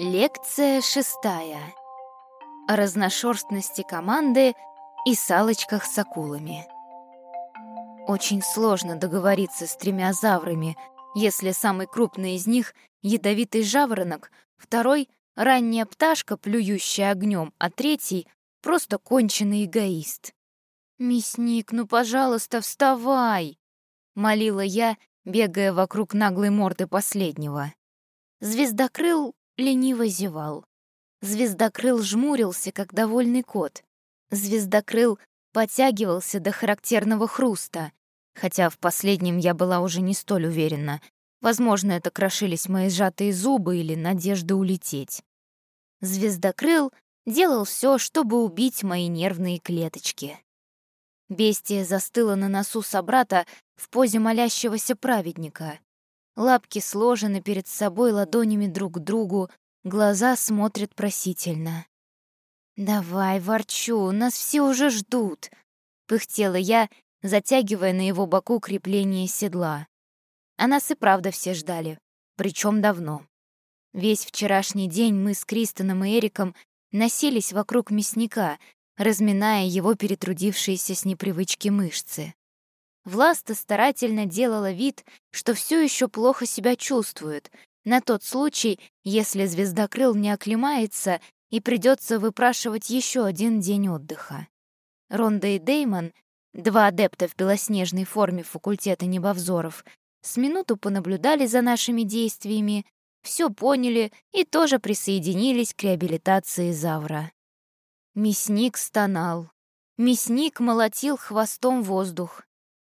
Лекция шестая. О разношерстности команды и салочках с акулами. Очень сложно договориться с тремя заврами, если самый крупный из них — ядовитый жаворонок, второй — ранняя пташка, плюющая огнем, а третий — просто конченый эгоист. «Мясник, ну, пожалуйста, вставай!» — молила я, бегая вокруг наглой морды последнего. Звездокрыл лениво зевал. Звездокрыл жмурился, как довольный кот. Звездокрыл подтягивался до характерного хруста, хотя в последнем я была уже не столь уверена. Возможно, это крошились мои сжатые зубы или надежда улететь. Звездокрыл делал все, чтобы убить мои нервные клеточки. Бестия застыла на носу собрата в позе молящегося праведника. Лапки сложены перед собой ладонями друг к другу, глаза смотрят просительно. «Давай, ворчу, нас все уже ждут», — пыхтела я, затягивая на его боку крепление седла. А нас и правда все ждали, причем давно. Весь вчерашний день мы с Кристоном и Эриком носились вокруг мясника, разминая его перетрудившиеся с непривычки мышцы. Власта старательно делала вид, что все еще плохо себя чувствует, на тот случай, если звездокрыл не оклемается и придется выпрашивать еще один день отдыха. Ронда и Деймон, два адепта в белоснежной форме факультета небовзоров, с минуту понаблюдали за нашими действиями, все поняли и тоже присоединились к реабилитации Завра. Мясник стонал. Мясник молотил хвостом воздух.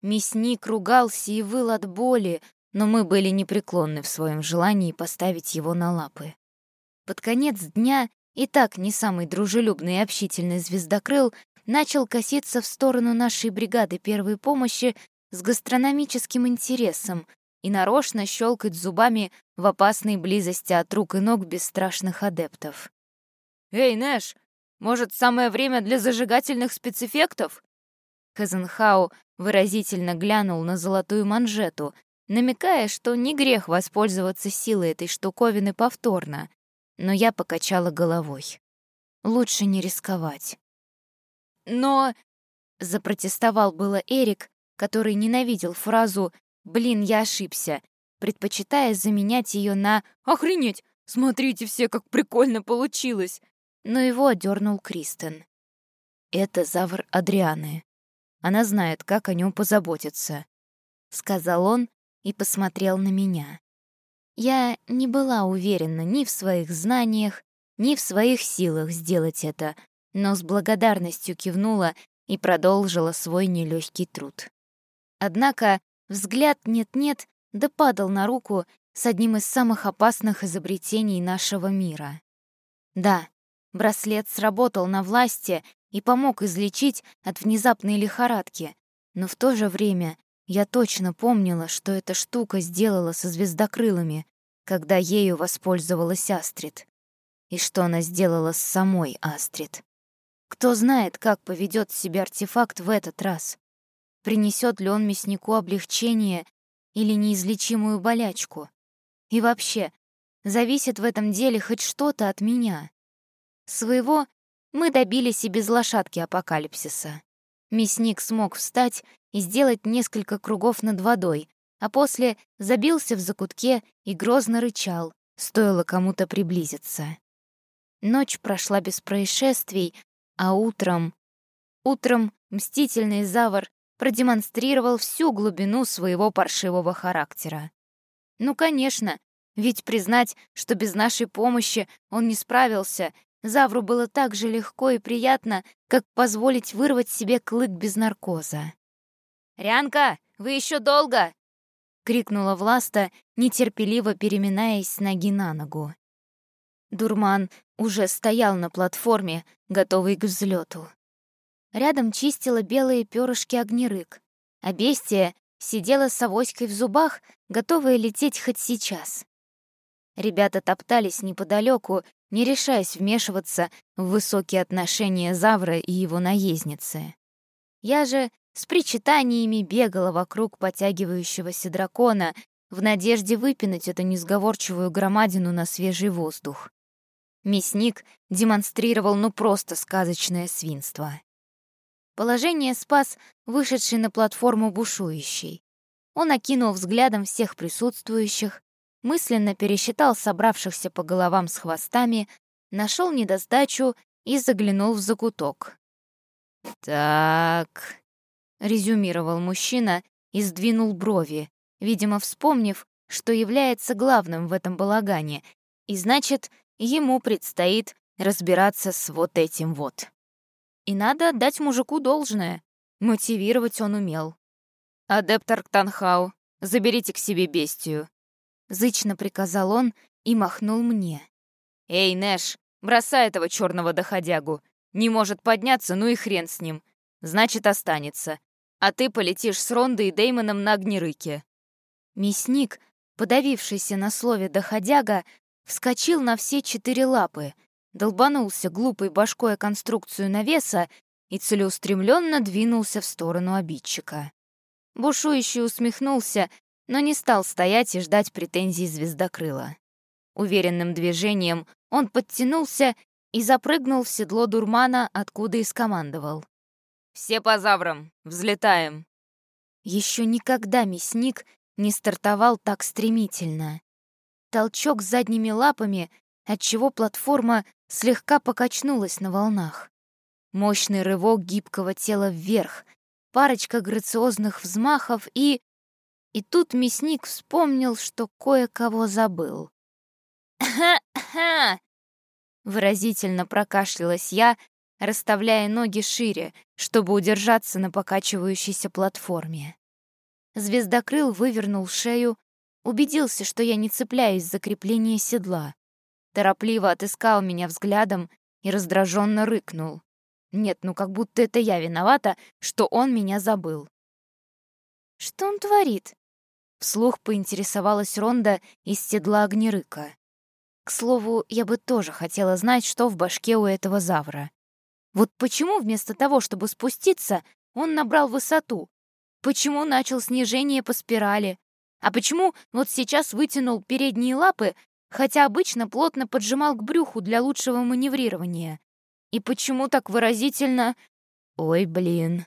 Мясник ругался и выл от боли, но мы были непреклонны в своем желании поставить его на лапы. Под конец дня и так не самый дружелюбный и общительный звездокрыл начал коситься в сторону нашей бригады первой помощи с гастрономическим интересом и нарочно щелкать зубами в опасной близости от рук и ног бесстрашных адептов. «Эй, Нэш, может, самое время для зажигательных спецэффектов?» Казенхау выразительно глянул на золотую манжету, намекая, что не грех воспользоваться силой этой штуковины повторно, но я покачала головой. Лучше не рисковать. «Но...» — запротестовал было Эрик, который ненавидел фразу «блин, я ошибся», предпочитая заменять ее на «охренеть, смотрите все, как прикольно получилось», но его одернул Кристен. «Это завр Адрианы. Она знает, как о нем позаботиться», — сказал он и посмотрел на меня. Я не была уверена ни в своих знаниях, ни в своих силах сделать это, но с благодарностью кивнула и продолжила свой нелегкий труд. Однако взгляд нет-нет да падал на руку с одним из самых опасных изобретений нашего мира. Да, браслет сработал на власти и помог излечить от внезапной лихорадки, но в то же время я точно помнила, что эта штука сделала со звездокрылами, когда ею воспользовалась Астрид, и что она сделала с самой Астрид. Кто знает, как поведет себя артефакт в этот раз. Принесет ли он мяснику облегчение или неизлечимую болячку? И вообще, зависит в этом деле хоть что-то от меня. Своего мы добились и без лошадки апокалипсиса. Мясник смог встать и сделать несколько кругов над водой, а после забился в закутке и грозно рычал, стоило кому-то приблизиться. Ночь прошла без происшествий, а утром... Утром мстительный Завар продемонстрировал всю глубину своего паршивого характера. Ну, конечно, ведь признать, что без нашей помощи он не справился, Завру было так же легко и приятно, как позволить вырвать себе клык без наркоза. «Рянка, вы еще долго?» — крикнула Власта, нетерпеливо переминаясь с ноги на ногу. Дурман уже стоял на платформе, готовый к взлету. Рядом чистила белые перышки огнерык, а бестия сидела с авоськой в зубах, готовая лететь хоть сейчас. Ребята топтались неподалеку, не решаясь вмешиваться в высокие отношения Завра и его наездницы. Я же с причитаниями бегала вокруг потягивающегося дракона в надежде выпинать эту несговорчивую громадину на свежий воздух. Мясник демонстрировал ну просто сказочное свинство. Положение спас вышедший на платформу бушующий. Он окинул взглядом всех присутствующих, мысленно пересчитал собравшихся по головам с хвостами, нашел недостачу и заглянул в закуток. «Так», — резюмировал мужчина и сдвинул брови, видимо, вспомнив, что является главным в этом балагане, и значит, ему предстоит разбираться с вот этим вот. И надо отдать мужику должное. Мотивировать он умел. «Адептор Ктанхау, заберите к себе бестию», — зычно приказал он и махнул мне. «Эй, Нэш, бросай этого черного доходягу. Не может подняться, ну и хрен с ним. Значит, останется. А ты полетишь с Рондой и Деймоном на огнерыке». Мясник, подавившийся на слове «доходяга», вскочил на все четыре лапы, долбанулся глупой башкой о конструкцию навеса и целеустремленно двинулся в сторону обидчика. Бушующий усмехнулся, но не стал стоять и ждать претензий звездокрыла. Уверенным движением он подтянулся и запрыгнул в седло дурмана, откуда и скомандовал. «Все по заврам, взлетаем!» Еще никогда мясник не стартовал так стремительно. Толчок задними лапами, отчего платформа слегка покачнулась на волнах. Мощный рывок гибкого тела вверх, парочка грациозных взмахов и... И тут мясник вспомнил, что кое-кого забыл. «Ха-ха!» Выразительно прокашлялась я, расставляя ноги шире, чтобы удержаться на покачивающейся платформе. Звездокрыл вывернул шею, убедился, что я не цепляюсь за крепление седла. Торопливо отыскал меня взглядом и раздраженно рыкнул. Нет, ну как будто это я виновата, что он меня забыл. «Что он творит?» Вслух поинтересовалась Ронда из седла огнерыка. К слову, я бы тоже хотела знать, что в башке у этого завра. Вот почему вместо того, чтобы спуститься, он набрал высоту? Почему начал снижение по спирали? А почему вот сейчас вытянул передние лапы, хотя обычно плотно поджимал к брюху для лучшего маневрирования? И почему так выразительно «Ой, блин».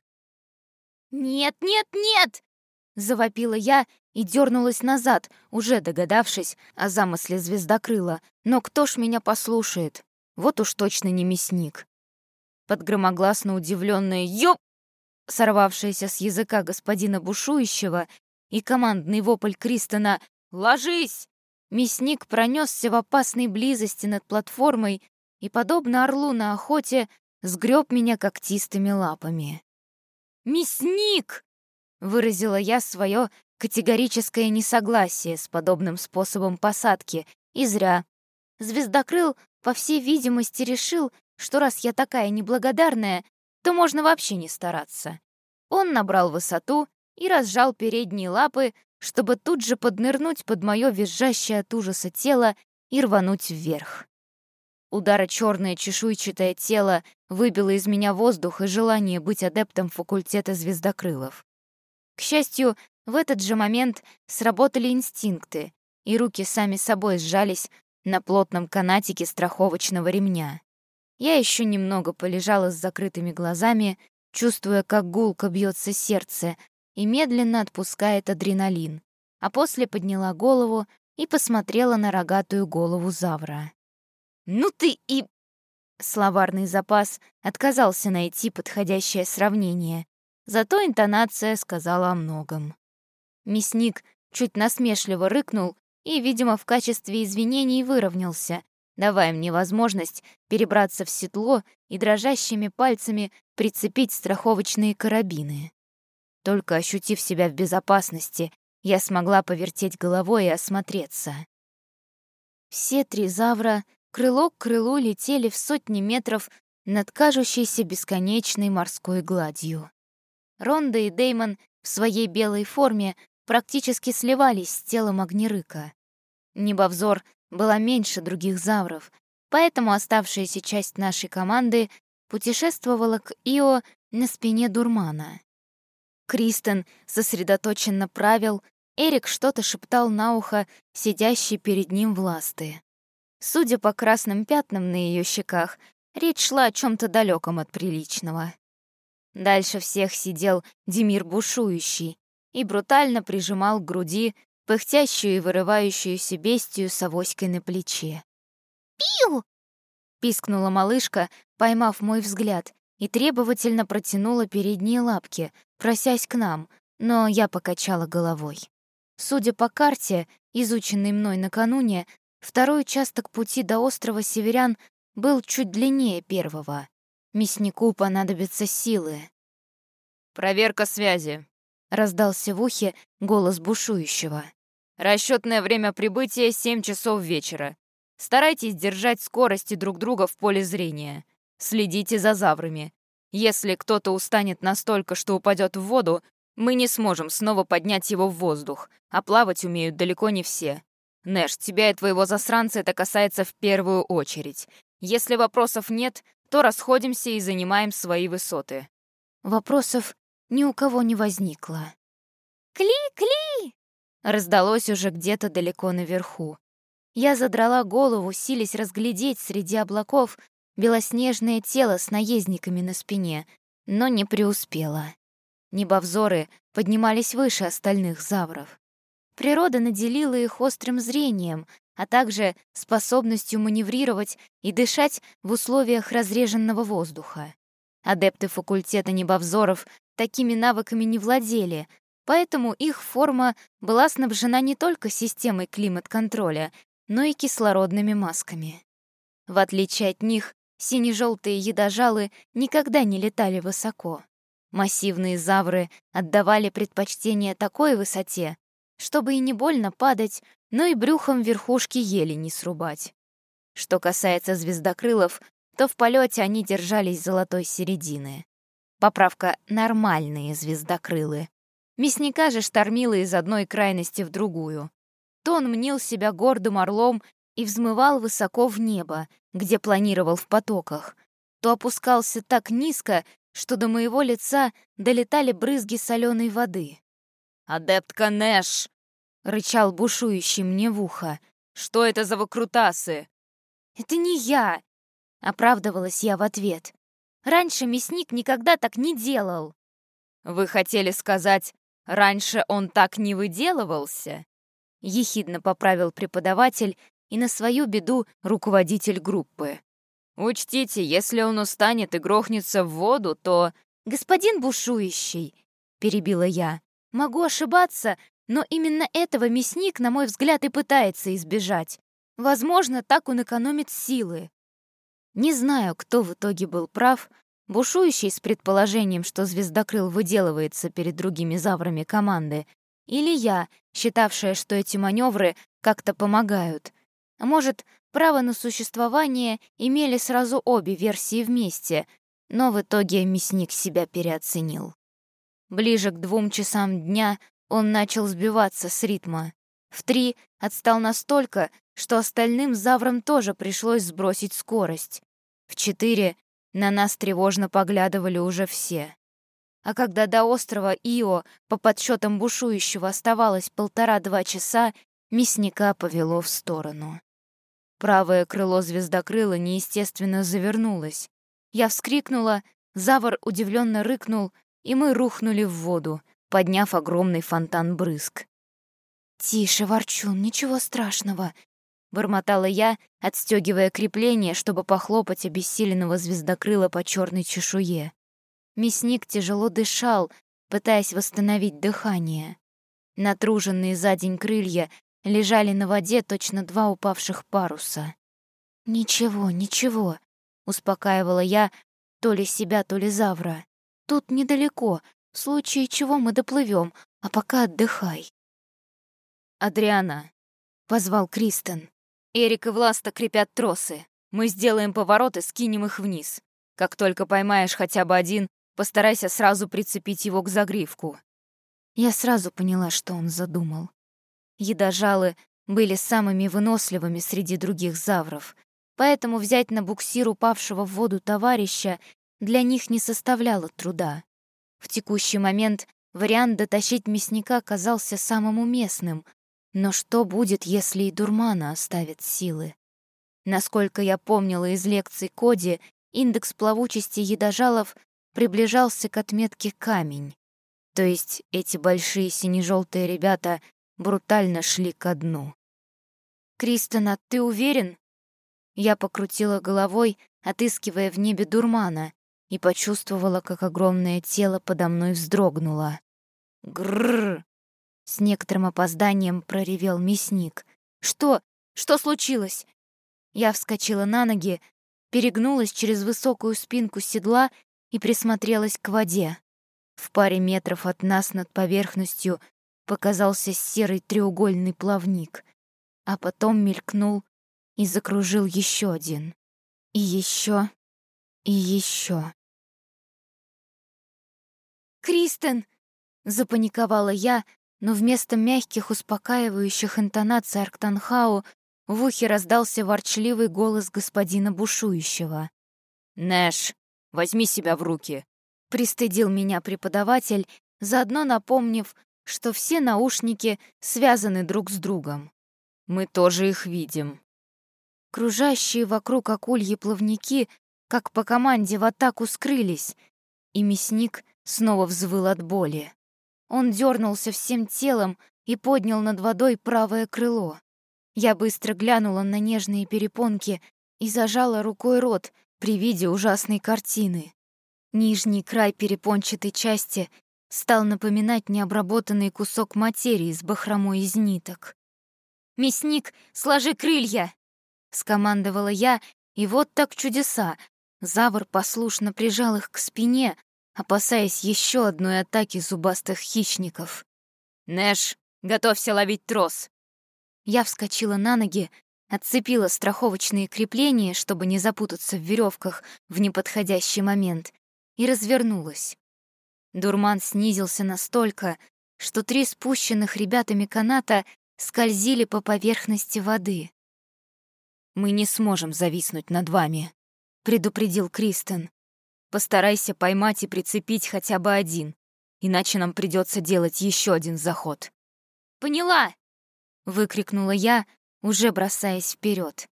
«Нет, нет, нет!» — завопила я и дернулась назад, уже догадавшись о замысле звездокрыла. Но кто ж меня послушает? Вот уж точно не мясник. Под громогласно удивленное «Ёп!» сорвавшееся с языка господина бушующего и командный вопль Кристона «Ложись!» мясник пронесся в опасной близости над платформой и, подобно орлу на охоте, сгреб меня когтистыми лапами. «Мясник!» — выразила я свое категорическое несогласие с подобным способом посадки, и зря. Звездокрыл, по всей видимости, решил, что раз я такая неблагодарная, то можно вообще не стараться. Он набрал высоту и разжал передние лапы, чтобы тут же поднырнуть под мое визжащее от ужаса тело и рвануть вверх. Удара черное чешуйчатое тело выбило из меня воздух и желание быть адептом факультета звездокрылов. К счастью, в этот же момент сработали инстинкты, и руки сами собой сжались на плотном канатике страховочного ремня. Я еще немного полежала с закрытыми глазами, чувствуя, как гулко бьется сердце и медленно отпускает адреналин, а после подняла голову и посмотрела на рогатую голову Завра. «Ну ты и...» Словарный запас отказался найти подходящее сравнение, зато интонация сказала о многом. Мясник чуть насмешливо рыкнул и, видимо, в качестве извинений выровнялся, давая мне возможность перебраться в седло и дрожащими пальцами прицепить страховочные карабины. Только ощутив себя в безопасности, я смогла повертеть головой и осмотреться. Все три завра крыло к крылу летели в сотни метров над кажущейся бесконечной морской гладью. Ронда и Деймон в своей белой форме практически сливались с телом огнерыка. Небовзор была меньше других завров, поэтому оставшаяся часть нашей команды путешествовала к Ио на спине дурмана. Кристен сосредоточенно правил, Эрик что-то шептал на ухо сидящий перед ним власты. Судя по красным пятнам на ее щеках, речь шла о чем то далеком от приличного. Дальше всех сидел Демир Бушующий и брутально прижимал к груди пыхтящую и вырывающуюся бестию с авоськой на плече. «Пиу!» — пискнула малышка, поймав мой взгляд, и требовательно протянула передние лапки, просясь к нам, но я покачала головой. Судя по карте, изученной мной накануне, второй участок пути до острова Северян был чуть длиннее первого. Мяснику понадобятся силы. «Проверка связи», — раздался в ухе голос бушующего. Расчетное время прибытия — 7 часов вечера. Старайтесь держать скорости друг друга в поле зрения. Следите за заврами. Если кто-то устанет настолько, что упадет в воду, мы не сможем снова поднять его в воздух, а плавать умеют далеко не все. Нэш, тебя и твоего засранца это касается в первую очередь. Если вопросов нет, то расходимся и занимаем свои высоты. Вопросов ни у кого не возникло. «Кли-кли!» раздалось уже где-то далеко наверху. Я задрала голову, силясь разглядеть среди облаков белоснежное тело с наездниками на спине, но не преуспела. Небовзоры поднимались выше остальных завров. Природа наделила их острым зрением, а также способностью маневрировать и дышать в условиях разреженного воздуха. Адепты факультета небовзоров такими навыками не владели, поэтому их форма была снабжена не только системой климат-контроля, но и кислородными масками. В отличие от них, сине-желтые едожалы никогда не летали высоко. Массивные завры отдавали предпочтение такой высоте, чтобы и не больно падать, но и брюхом верхушки ели не срубать. Что касается звездокрылов, то в полете они держались золотой середины. Поправка «нормальные звездокрылы», Мясника же штормило из одной крайности в другую. То он мнил себя гордым орлом и взмывал высоко в небо, где планировал в потоках, то опускался так низко, что до моего лица долетали брызги соленой воды. «Адептка Нэш!» — рычал бушующий мне в ухо. «Что это за выкрутасы?» «Это не я!» — оправдывалась я в ответ. «Раньше мясник никогда так не делал». «Вы хотели сказать, Раньше он так не выделывался?» Ехидно поправил преподаватель и на свою беду руководитель группы. «Учтите, если он устанет и грохнется в воду, то...» «Господин бушующий», — перебила я, — «могу ошибаться, но именно этого мясник, на мой взгляд, и пытается избежать. Возможно, так он экономит силы». Не знаю, кто в итоге был прав, бушующий с предположением, что звездокрыл выделывается перед другими заврами команды, или я, считавшая, что эти маневры как-то помогают. Может, право на существование имели сразу обе версии вместе, но в итоге мясник себя переоценил. Ближе к двум часам дня он начал сбиваться с ритма. В три отстал настолько, что остальным заврам тоже пришлось сбросить скорость. В четыре на нас тревожно поглядывали уже все. А когда до острова Ио по подсчетам бушующего оставалось полтора-два часа, мясника повело в сторону. Правое крыло звездокрыла неестественно завернулось. Я вскрикнула, Завор удивленно рыкнул, и мы рухнули в воду, подняв огромный фонтан брызг. «Тише, Ворчун, ничего страшного», — бормотала я, отстегивая крепление, чтобы похлопать обессиленного звездокрыла по черной чешуе. Мясник тяжело дышал, пытаясь восстановить дыхание. Натруженные за день крылья лежали на воде точно два упавших паруса. «Ничего, ничего», — успокаивала я то ли себя, то ли Завра. «Тут недалеко, в случае чего мы доплывем, а пока отдыхай». «Адриана», — позвал Кристен. Эрик и Власта крепят тросы. Мы сделаем поворот и скинем их вниз. Как только поймаешь хотя бы один, постарайся сразу прицепить его к загривку». Я сразу поняла, что он задумал. Едожалы были самыми выносливыми среди других завров, поэтому взять на буксир упавшего в воду товарища для них не составляло труда. В текущий момент вариант дотащить мясника казался самым уместным, но что будет, если и дурмана оставит силы? Насколько я помнила из лекций Коди, индекс плавучести едожалов приближался к отметке камень. То есть эти большие сине-желтые ребята брутально шли ко дну. «Кристона, ты уверен?» Я покрутила головой, отыскивая в небе дурмана, и почувствовала, как огромное тело подо мной вздрогнуло. Грррр! С некоторым опозданием проревел мясник. «Что? Что случилось?» Я вскочила на ноги, перегнулась через высокую спинку седла и присмотрелась к воде. В паре метров от нас над поверхностью показался серый треугольный плавник, а потом мелькнул и закружил еще один. И еще, и еще. «Кристен!» — запаниковала я, но вместо мягких, успокаивающих интонаций Арктанхау в ухе раздался ворчливый голос господина бушующего. «Нэш, возьми себя в руки!» — пристыдил меня преподаватель, заодно напомнив, что все наушники связаны друг с другом. «Мы тоже их видим». Кружащие вокруг акульи плавники, как по команде в атаку скрылись, и мясник снова взвыл от боли. Он дернулся всем телом и поднял над водой правое крыло. Я быстро глянула на нежные перепонки и зажала рукой рот при виде ужасной картины. Нижний край перепончатой части стал напоминать необработанный кусок материи с бахромой из ниток. «Мясник, сложи крылья!» — скомандовала я, и вот так чудеса. Завр послушно прижал их к спине, опасаясь еще одной атаки зубастых хищников. «Нэш, готовься ловить трос!» Я вскочила на ноги, отцепила страховочные крепления, чтобы не запутаться в веревках в неподходящий момент, и развернулась. Дурман снизился настолько, что три спущенных ребятами каната скользили по поверхности воды. «Мы не сможем зависнуть над вами», — предупредил Кристен. «Постарайся поймать и прицепить хотя бы один, иначе нам придется делать еще один заход». «Поняла!» — выкрикнула я, уже бросаясь вперед.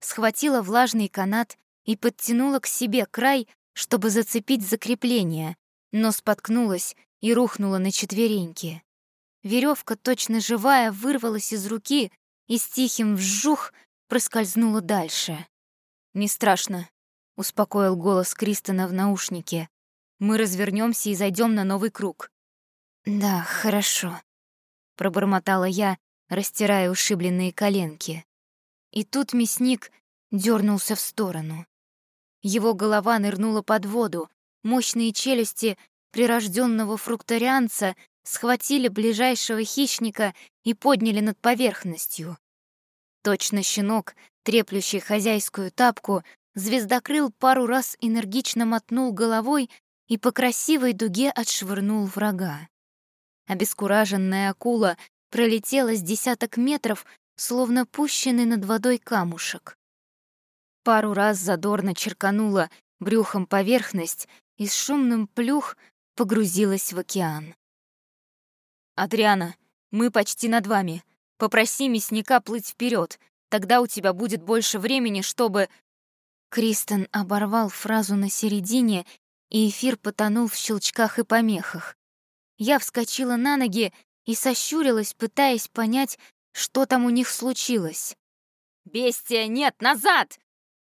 Схватила влажный канат и подтянула к себе край, чтобы зацепить закрепление, но споткнулась и рухнула на четвереньки. Веревка, точно живая, вырвалась из руки и с тихим вжух проскользнула дальше. «Не страшно», — успокоил голос Кристона в наушнике. «Мы развернемся и зайдем на новый круг». «Да, хорошо», — пробормотала я, растирая ушибленные коленки. И тут мясник дернулся в сторону. Его голова нырнула под воду, мощные челюсти прирожденного фрукторианца схватили ближайшего хищника и подняли над поверхностью. Точно щенок, треплющий хозяйскую тапку, звездокрыл пару раз энергично мотнул головой и по красивой дуге отшвырнул врага. Обескураженная акула пролетела с десяток метров, словно пущенный над водой камушек. Пару раз задорно черканула брюхом поверхность и с шумным плюх погрузилась в океан. «Адриана, мы почти над вами. Попроси мясника плыть вперед, тогда у тебя будет больше времени, чтобы...» Кристен оборвал фразу на середине, и эфир потонул в щелчках и помехах. Я вскочила на ноги и сощурилась, пытаясь понять, что там у них случилось. «Бестия, нет, назад!»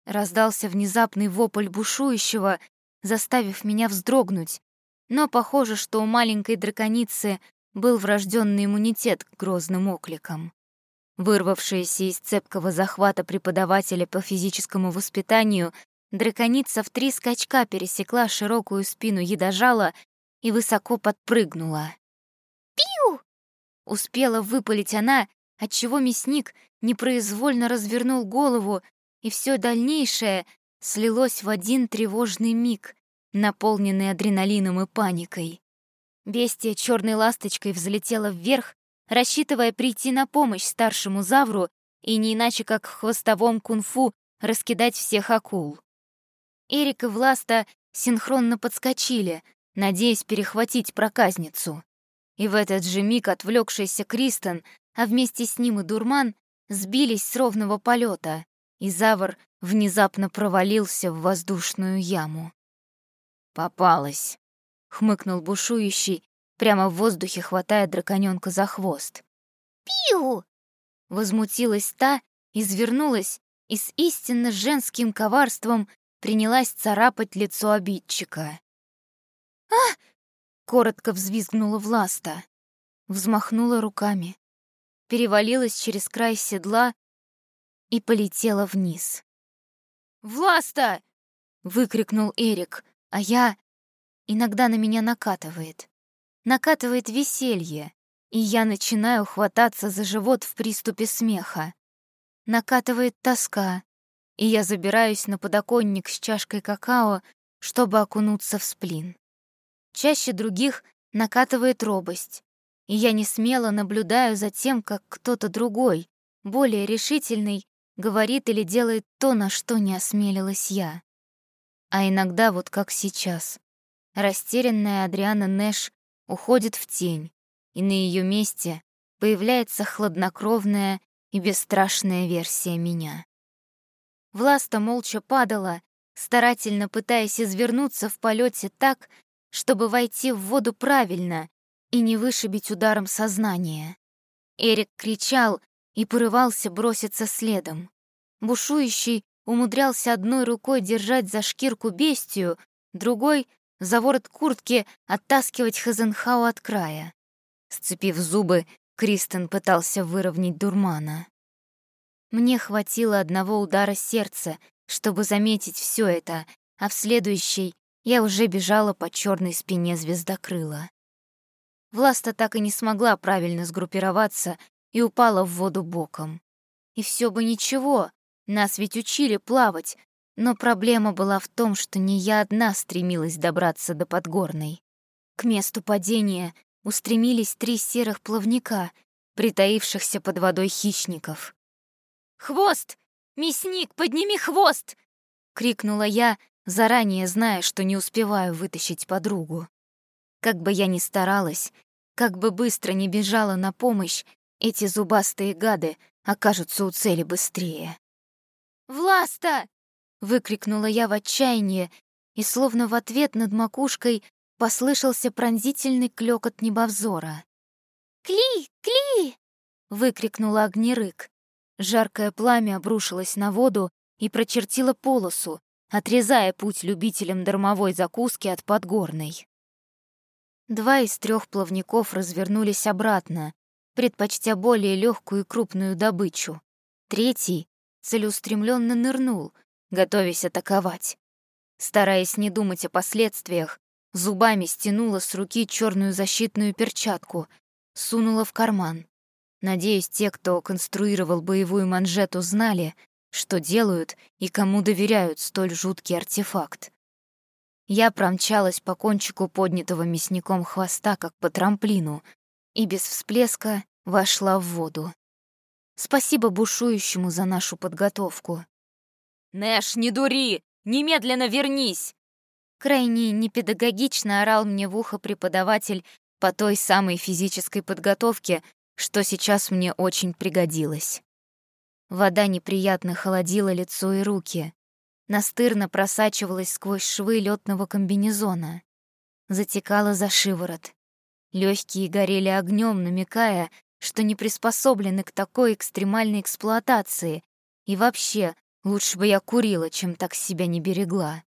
Раздался внезапный вопль бушующего, заставив меня вздрогнуть. Но похоже, что у маленькой драконицы был врожденный иммунитет к грозным окликам. Вырвавшаяся из цепкого захвата преподавателя по физическому воспитанию, драконица в три скачка пересекла широкую спину едожала и высоко подпрыгнула. «Пиу!» Успела выпалить она, отчего мясник непроизвольно развернул голову, и все дальнейшее слилось в один тревожный миг, наполненный адреналином и паникой. Бестия черной ласточкой взлетела вверх, рассчитывая прийти на помощь старшему завру и не иначе как в хвостовом кунг-фу раскидать всех акул. Эрик и Власта синхронно подскочили, надеясь перехватить проказницу. И в этот же миг отвлекшийся Кристен, а вместе с ним и Дурман, сбились с ровного полета, и Завр внезапно провалился в воздушную яму. «Попалась», — хмыкнул бушующий, прямо в воздухе хватая драконёнка за хвост. «Пиу!» Возмутилась та, извернулась и с истинно женским коварством принялась царапать лицо обидчика. «А!» — коротко взвизгнула Власта, взмахнула руками, перевалилась через край седла и полетела вниз. «Власта!» — выкрикнул Эрик, а я... Иногда на меня накатывает. Накатывает веселье, и я начинаю хвататься за живот в приступе смеха. Накатывает тоска, и я забираюсь на подоконник с чашкой какао, чтобы окунуться в сплин. Чаще других накатывает робость, и я не смело наблюдаю за тем, как кто-то другой, более решительный, говорит или делает то, на что не осмелилась я. А иногда вот как сейчас. Растерянная Адриана Нэш уходит в тень, и на ее месте появляется хладнокровная и бесстрашная версия меня. Власта молча падала, старательно пытаясь извернуться в полете так, чтобы войти в воду правильно и не вышибить ударом сознания. Эрик кричал и порывался броситься следом. Бушующий умудрялся одной рукой держать за шкирку бестию, другой — за ворот куртки оттаскивать Хазенхау от края. Сцепив зубы, Кристен пытался выровнять дурмана. Мне хватило одного удара сердца, чтобы заметить все это, а в следующий я уже бежала по черной спине звездокрыла. Власта так и не смогла правильно сгруппироваться и упала в воду боком. И все бы ничего, нас ведь учили плавать, но проблема была в том, что не я одна стремилась добраться до Подгорной. К месту падения устремились три серых плавника, притаившихся под водой хищников. «Хвост! Мясник, подними хвост!» — крикнула я, заранее зная, что не успеваю вытащить подругу. Как бы я ни старалась, как бы быстро ни бежала на помощь, эти зубастые гады окажутся у цели быстрее. «Власта!» — выкрикнула я в отчаянии, и словно в ответ над макушкой послышался пронзительный клёкот небовзора. «Кли! Кли!» — выкрикнула огнерык. Жаркое пламя обрушилось на воду и прочертило полосу, отрезая путь любителям дармовой закуски от Подгорной. Два из трех плавников развернулись обратно, предпочтя более легкую и крупную добычу. Третий целеустремленно нырнул, готовясь атаковать. Стараясь не думать о последствиях, зубами стянула с руки черную защитную перчатку, сунула в карман. Надеюсь, те, кто конструировал боевую манжету, знали, что делают и кому доверяют столь жуткий артефакт. Я промчалась по кончику поднятого мясником хвоста, как по трамплину, и без всплеска вошла в воду. Спасибо бушующему за нашу подготовку. «Нэш, не дури! Немедленно вернись!» Крайне непедагогично орал мне в ухо преподаватель по той самой физической подготовке, что сейчас мне очень пригодилось. Вода неприятно холодила лицо и руки, настырно просачивалась сквозь швы лётного комбинезона, затекала за шиворот. Лёгкие горели огнём, намекая, что не приспособлены к такой экстремальной эксплуатации, и вообще лучше бы я курила, чем так себя не берегла.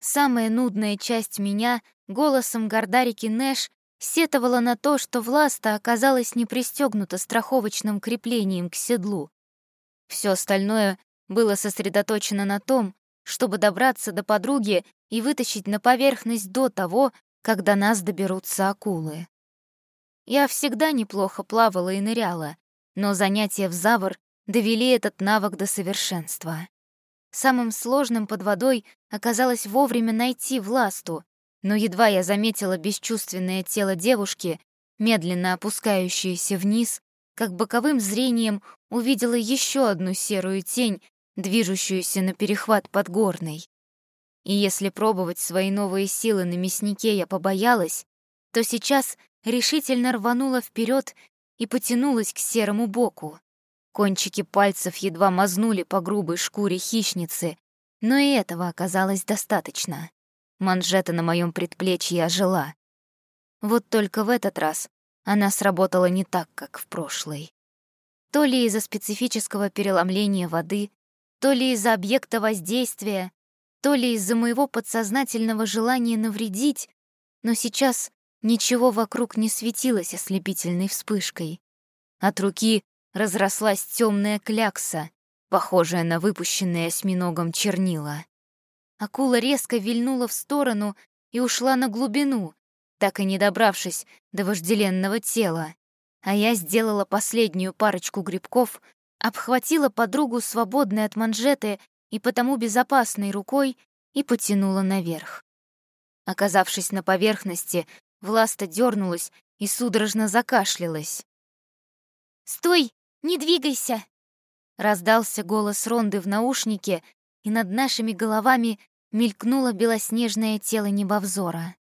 Самая нудная часть меня голосом Гордарики Нэш сетовала на то, что Власта оказалась не пристегнута страховочным креплением к седлу. Все остальное было сосредоточено на том, чтобы добраться до подруги и вытащить на поверхность до того, когда нас доберутся акулы. Я всегда неплохо плавала и ныряла, но занятия в Завр довели этот навык до совершенства. Самым сложным под водой оказалось вовремя найти Власту, но едва я заметила бесчувственное тело девушки, медленно опускающееся вниз, как боковым зрением увидела еще одну серую тень, движущуюся на перехват Подгорной. И если пробовать свои новые силы на мяснике я побоялась, то сейчас решительно рванула вперед и потянулась к серому боку. Кончики пальцев едва мазнули по грубой шкуре хищницы, но и этого оказалось достаточно. Манжета на моем предплечье ожила. Вот только в этот раз она сработала не так, как в прошлый. То ли из-за специфического переломления воды, то ли из-за объекта воздействия, то ли из-за моего подсознательного желания навредить, но сейчас ничего вокруг не светилось ослепительной вспышкой. От руки разрослась темная клякса, похожая на выпущенные осьминогом чернила. Акула резко вильнула в сторону и ушла на глубину, так и не добравшись до вожделенного тела. А я сделала последнюю парочку грибков, обхватила подругу свободной от манжеты и потому безопасной рукой и потянула наверх. Оказавшись на поверхности, Власта дернулась и судорожно закашлялась. «Стой! Не двигайся!» Раздался голос Ронды в наушнике, и над нашими головами мелькнуло белоснежное тело небовзора.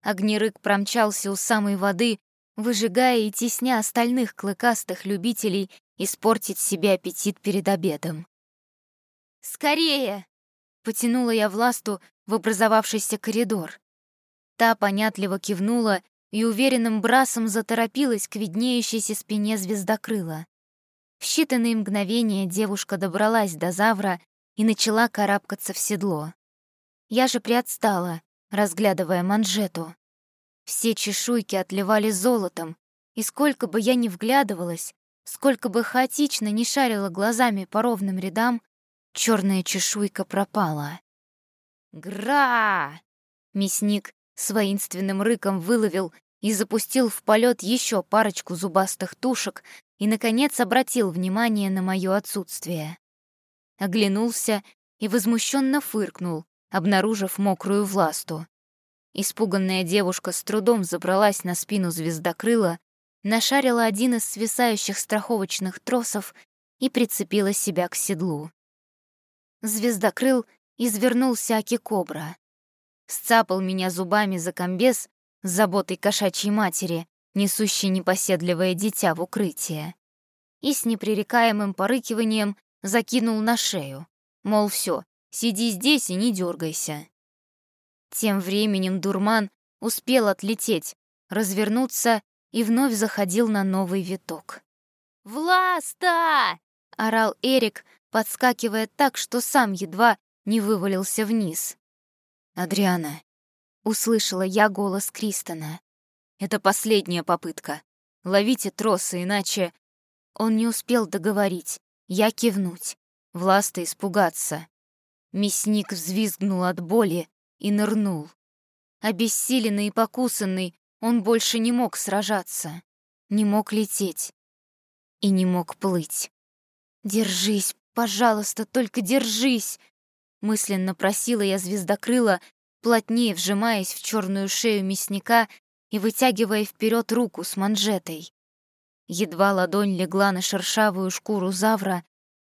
Огнерык промчался у самой воды, выжигая и тесня остальных клыкастых любителей испортить себе аппетит перед обедом. «Скорее!» — потянула я Власту в образовавшийся коридор. Та понятливо кивнула и уверенным брасом заторопилась к виднеющейся спине звездокрыла. В считанные мгновения девушка добралась до Завра и начала карабкаться в седло. Я же приотстала, разглядывая манжету. Все чешуйки отливали золотом, и сколько бы я ни вглядывалась, сколько бы хаотично ни шарила глазами по ровным рядам, черная чешуйка пропала. «Гра!» Мясник с воинственным рыком выловил и запустил в полет еще парочку зубастых тушек и, наконец, обратил внимание на мое отсутствие. Оглянулся и возмущенно фыркнул, обнаружив мокрую власту. Испуганная девушка с трудом забралась на спину звездокрыла, нашарила один из свисающих страховочных тросов и прицепила себя к седлу. Звездокрыл извернулся Аки-кобра сцапал меня зубами за комбез с заботой кошачьей матери, несущей непоседливое дитя в укрытие, и с непререкаемым порыкиванием закинул на шею, мол, все, сиди здесь и не дергайся. Тем временем дурман успел отлететь, развернуться и вновь заходил на новый виток. «Власта!» — орал Эрик, подскакивая так, что сам едва не вывалился вниз. «Адриана», — услышала я голос Кристона. «Это последняя попытка. Ловите тросы, иначе...» Он не успел договорить. Я кивнуть. Власта испугаться. Мясник взвизгнул от боли и нырнул. Обессиленный и покусанный, он больше не мог сражаться, не мог лететь и не мог плыть. «Держись, пожалуйста, только держись!» Мысленно просила я звездокрыла, плотнее вжимаясь в черную шею мясника и вытягивая вперед руку с манжетой. Едва ладонь легла на шершавую шкуру завра,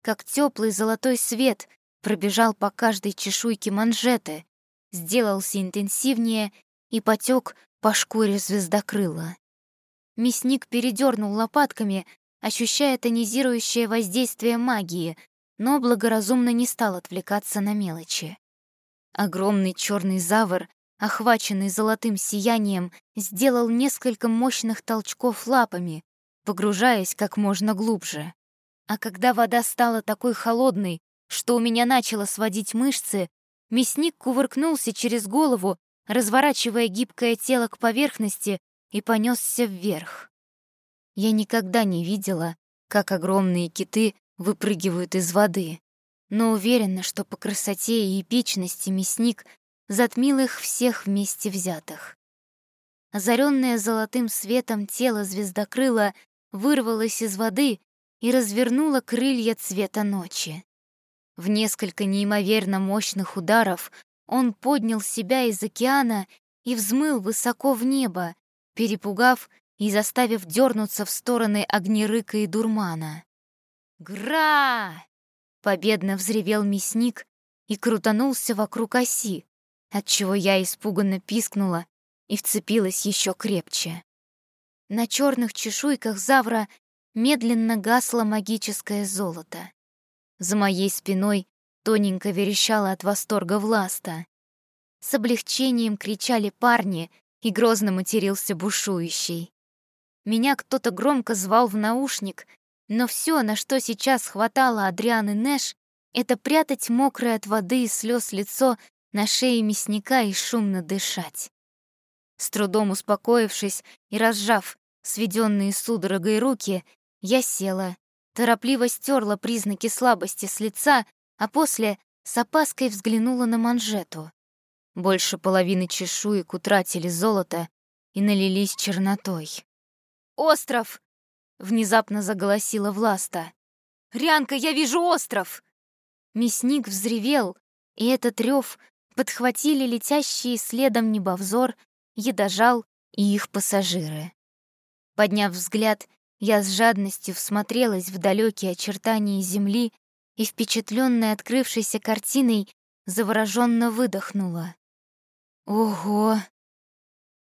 как теплый золотой свет пробежал по каждой чешуйке манжеты, сделался интенсивнее и потек по шкуре звездокрыла. Мясник передернул лопатками, ощущая тонизирующее воздействие магии, но благоразумно не стал отвлекаться на мелочи. Огромный черный завор, охваченный золотым сиянием, сделал несколько мощных толчков лапами, погружаясь как можно глубже. А когда вода стала такой холодной, что у меня начало сводить мышцы, мясник кувыркнулся через голову, разворачивая гибкое тело к поверхности и понесся вверх. Я никогда не видела, как огромные киты выпрыгивают из воды, но уверена, что по красоте и эпичности мясник затмил их всех вместе взятых. Озарённое золотым светом тело звездокрыла вырвалось из воды и развернуло крылья цвета ночи. В несколько неимоверно мощных ударов он поднял себя из океана и взмыл высоко в небо, перепугав и заставив дернуться в стороны огнерыка и дурмана. «Гра!» — победно взревел мясник и крутанулся вокруг оси, отчего я испуганно пискнула и вцепилась еще крепче. На черных чешуйках завра медленно гасло магическое золото. За моей спиной тоненько верещала от восторга Власта. С облегчением кричали парни, и грозно матерился бушующий. Меня кто-то громко звал в наушник, но все, на что сейчас хватало Адрианы Нэш, это прятать мокрое от воды и слез лицо на шее мясника и шумно дышать. С трудом успокоившись и разжав сведенные судорогой руки, я села, торопливо стерла признаки слабости с лица, а после с опаской взглянула на манжету. Больше половины чешуек утратили золото и налились чернотой. «Остров!» — внезапно заголосила Власта. «Рянка, я вижу остров!» Мясник взревел, и этот рев подхватили летящие следом небовзор, едожал и их пассажиры. Подняв взгляд, я с жадностью всмотрелась в далекие очертания земли и, впечатленная открывшейся картиной, завороженно выдохнула. «Ого!»